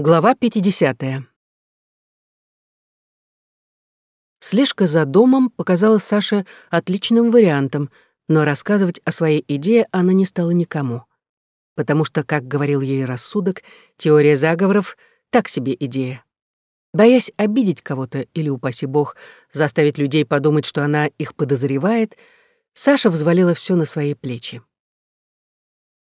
Глава 50. Слежка за домом показалась Саше отличным вариантом, но рассказывать о своей идее она не стала никому. Потому что, как говорил ей рассудок, теория заговоров — так себе идея. Боясь обидеть кого-то или, упаси бог, заставить людей подумать, что она их подозревает, Саша взвалила все на свои плечи.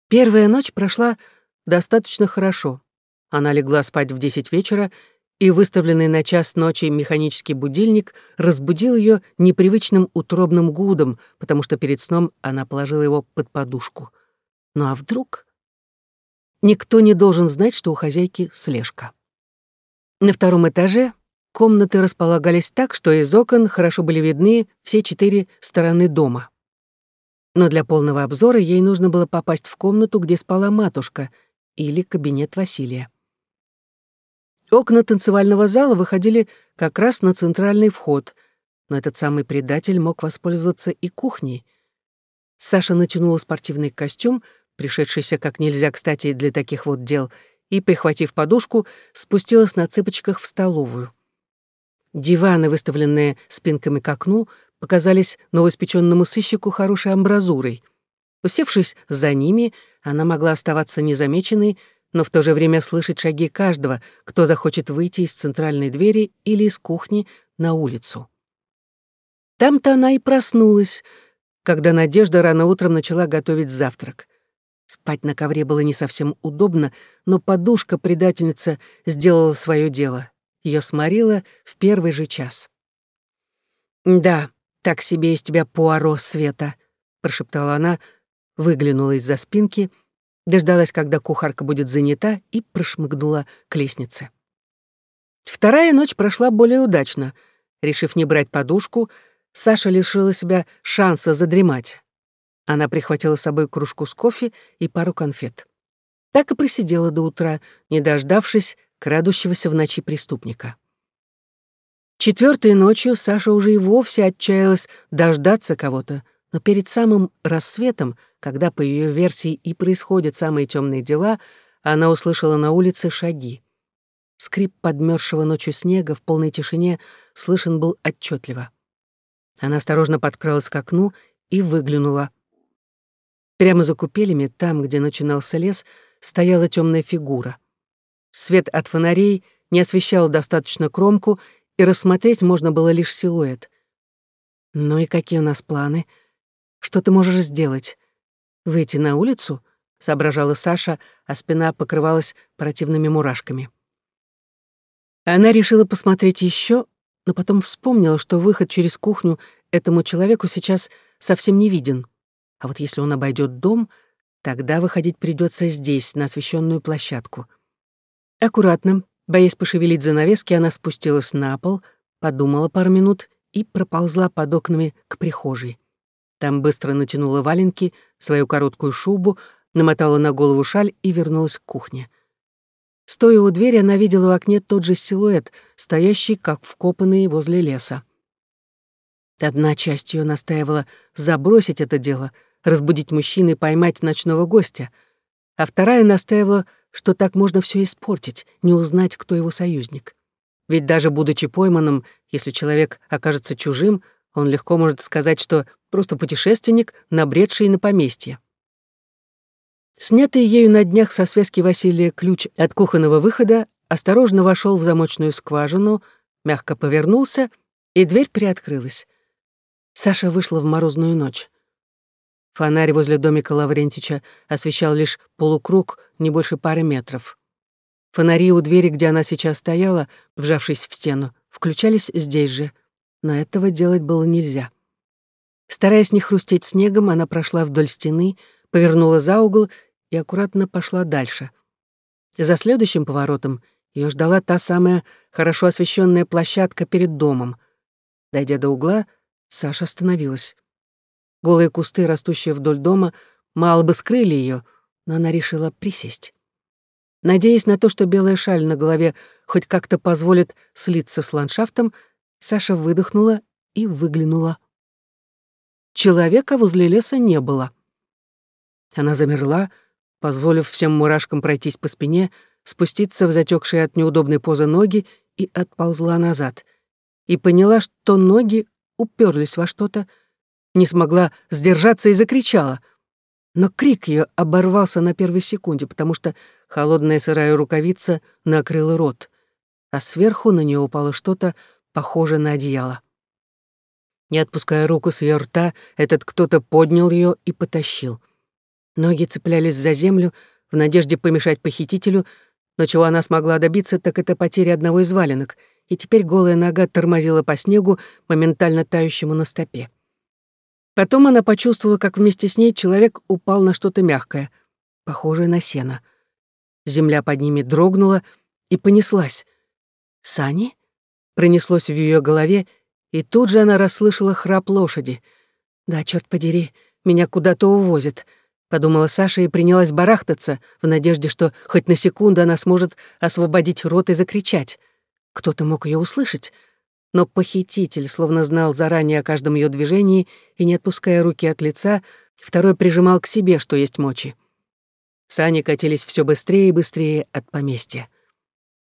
Первая ночь прошла достаточно хорошо — она легла спать в десять вечера, и выставленный на час ночи механический будильник разбудил ее непривычным утробным гудом, потому что перед сном она положила его под подушку. Ну а вдруг... Никто не должен знать, что у хозяйки слежка. На втором этаже комнаты располагались так, что из окон хорошо были видны все четыре стороны дома. Но для полного обзора ей нужно было попасть в комнату, где спала матушка, или кабинет Василия. Окна танцевального зала выходили как раз на центральный вход, но этот самый предатель мог воспользоваться и кухней. Саша натянула спортивный костюм, пришедшийся как нельзя кстати для таких вот дел, и, прихватив подушку, спустилась на цыпочках в столовую. Диваны, выставленные спинками к окну, показались новоиспеченному сыщику хорошей амбразурой. Усевшись за ними, она могла оставаться незамеченной, но в то же время слышать шаги каждого, кто захочет выйти из центральной двери или из кухни на улицу. Там-то она и проснулась, когда Надежда рано утром начала готовить завтрак. Спать на ковре было не совсем удобно, но подушка-предательница сделала свое дело. Ее сморила в первый же час. «Да, так себе из тебя пуаро, Света», — прошептала она, выглянула из-за спинки — дождалась, когда кухарка будет занята, и прошмыгнула к лестнице. Вторая ночь прошла более удачно. Решив не брать подушку, Саша лишила себя шанса задремать. Она прихватила с собой кружку с кофе и пару конфет. Так и просидела до утра, не дождавшись крадущегося в ночи преступника. Четвертой ночью Саша уже и вовсе отчаялась дождаться кого-то, но перед самым рассветом когда, по ее версии, и происходят самые темные дела, она услышала на улице шаги. Скрип подмерзшего ночью снега в полной тишине слышен был отчетливо. Она осторожно подкралась к окну и выглянула. Прямо за купелями, там, где начинался лес, стояла темная фигура. Свет от фонарей не освещал достаточно кромку, и рассмотреть можно было лишь силуэт. «Ну и какие у нас планы? Что ты можешь сделать?» «Выйти на улицу?» — соображала Саша, а спина покрывалась противными мурашками. Она решила посмотреть еще, но потом вспомнила, что выход через кухню этому человеку сейчас совсем не виден. А вот если он обойдет дом, тогда выходить придется здесь, на освещенную площадку. Аккуратно, боясь пошевелить занавески, она спустилась на пол, подумала пару минут и проползла под окнами к прихожей. Там быстро натянула валенки, свою короткую шубу, намотала на голову шаль и вернулась к кухне. Стоя у двери, она видела в окне тот же силуэт, стоящий, как вкопанный возле леса. Одна часть ее настаивала забросить это дело, разбудить мужчину и поймать ночного гостя, а вторая настаивала, что так можно все испортить, не узнать, кто его союзник. Ведь даже будучи пойманным, если человек окажется чужим, он легко может сказать, что просто путешественник, набредший на поместье. Снятый ею на днях со связки Василия ключ от кухонного выхода осторожно вошел в замочную скважину, мягко повернулся, и дверь приоткрылась. Саша вышла в морозную ночь. Фонарь возле домика Лаврентича освещал лишь полукруг, не больше пары метров. Фонари у двери, где она сейчас стояла, вжавшись в стену, включались здесь же, но этого делать было нельзя. Стараясь не хрустеть снегом, она прошла вдоль стены, повернула за угол и аккуратно пошла дальше. За следующим поворотом ее ждала та самая хорошо освещенная площадка перед домом. Дойдя до угла, Саша остановилась. Голые кусты, растущие вдоль дома, мало бы скрыли ее, но она решила присесть. Надеясь на то, что белая шаль на голове хоть как-то позволит слиться с ландшафтом, Саша выдохнула и выглянула Человека возле леса не было. Она замерла, позволив всем мурашкам пройтись по спине, спуститься в затекшие от неудобной позы ноги и отползла назад. И поняла, что ноги уперлись во что-то, не смогла сдержаться и закричала. Но крик ее оборвался на первой секунде, потому что холодная сырая рукавица накрыла рот, а сверху на нее упало что-то, похожее на одеяло. Не отпуская руку с ее рта, этот кто-то поднял ее и потащил. Ноги цеплялись за землю в надежде помешать похитителю, но чего она смогла добиться, так это потери одного из валенок, и теперь голая нога тормозила по снегу, моментально тающему на стопе. Потом она почувствовала, как вместе с ней человек упал на что-то мягкое, похожее на сено. Земля под ними дрогнула и понеслась. «Сани?» Пронеслось в ее голове, и тут же она расслышала храп лошади. «Да, черт подери, меня куда-то увозят», — подумала Саша и принялась барахтаться в надежде, что хоть на секунду она сможет освободить рот и закричать. Кто-то мог ее услышать, но похититель словно знал заранее о каждом ее движении и, не отпуская руки от лица, второй прижимал к себе, что есть мочи. Сани катились все быстрее и быстрее от поместья.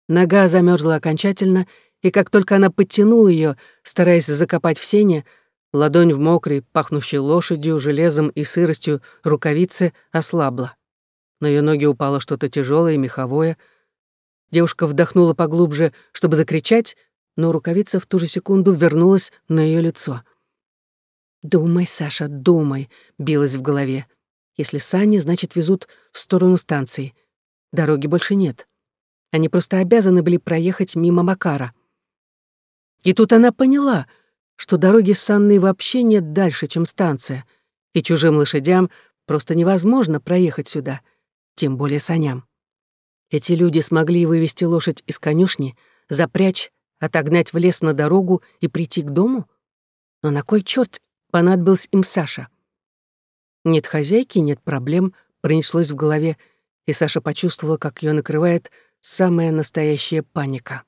Нога замерзла окончательно, и как только она подтянула ее, стараясь закопать в сене, ладонь в мокрой, пахнущей лошадью, железом и сыростью рукавицы ослабла. На ее ноги упало что-то тяжелое и меховое. Девушка вдохнула поглубже, чтобы закричать, но рукавица в ту же секунду вернулась на ее лицо. «Думай, Саша, думай», — билась в голове. «Если сани, значит, везут в сторону станции. Дороги больше нет. Они просто обязаны были проехать мимо Макара». И тут она поняла, что дороги с Анной вообще нет дальше, чем станция, и чужим лошадям просто невозможно проехать сюда, тем более саням. Эти люди смогли вывести лошадь из конюшни, запрячь, отогнать в лес на дорогу и прийти к дому? Но на кой черт понадобился им Саша? Нет хозяйки, нет проблем, пронеслось в голове, и Саша почувствовала, как ее накрывает самая настоящая паника.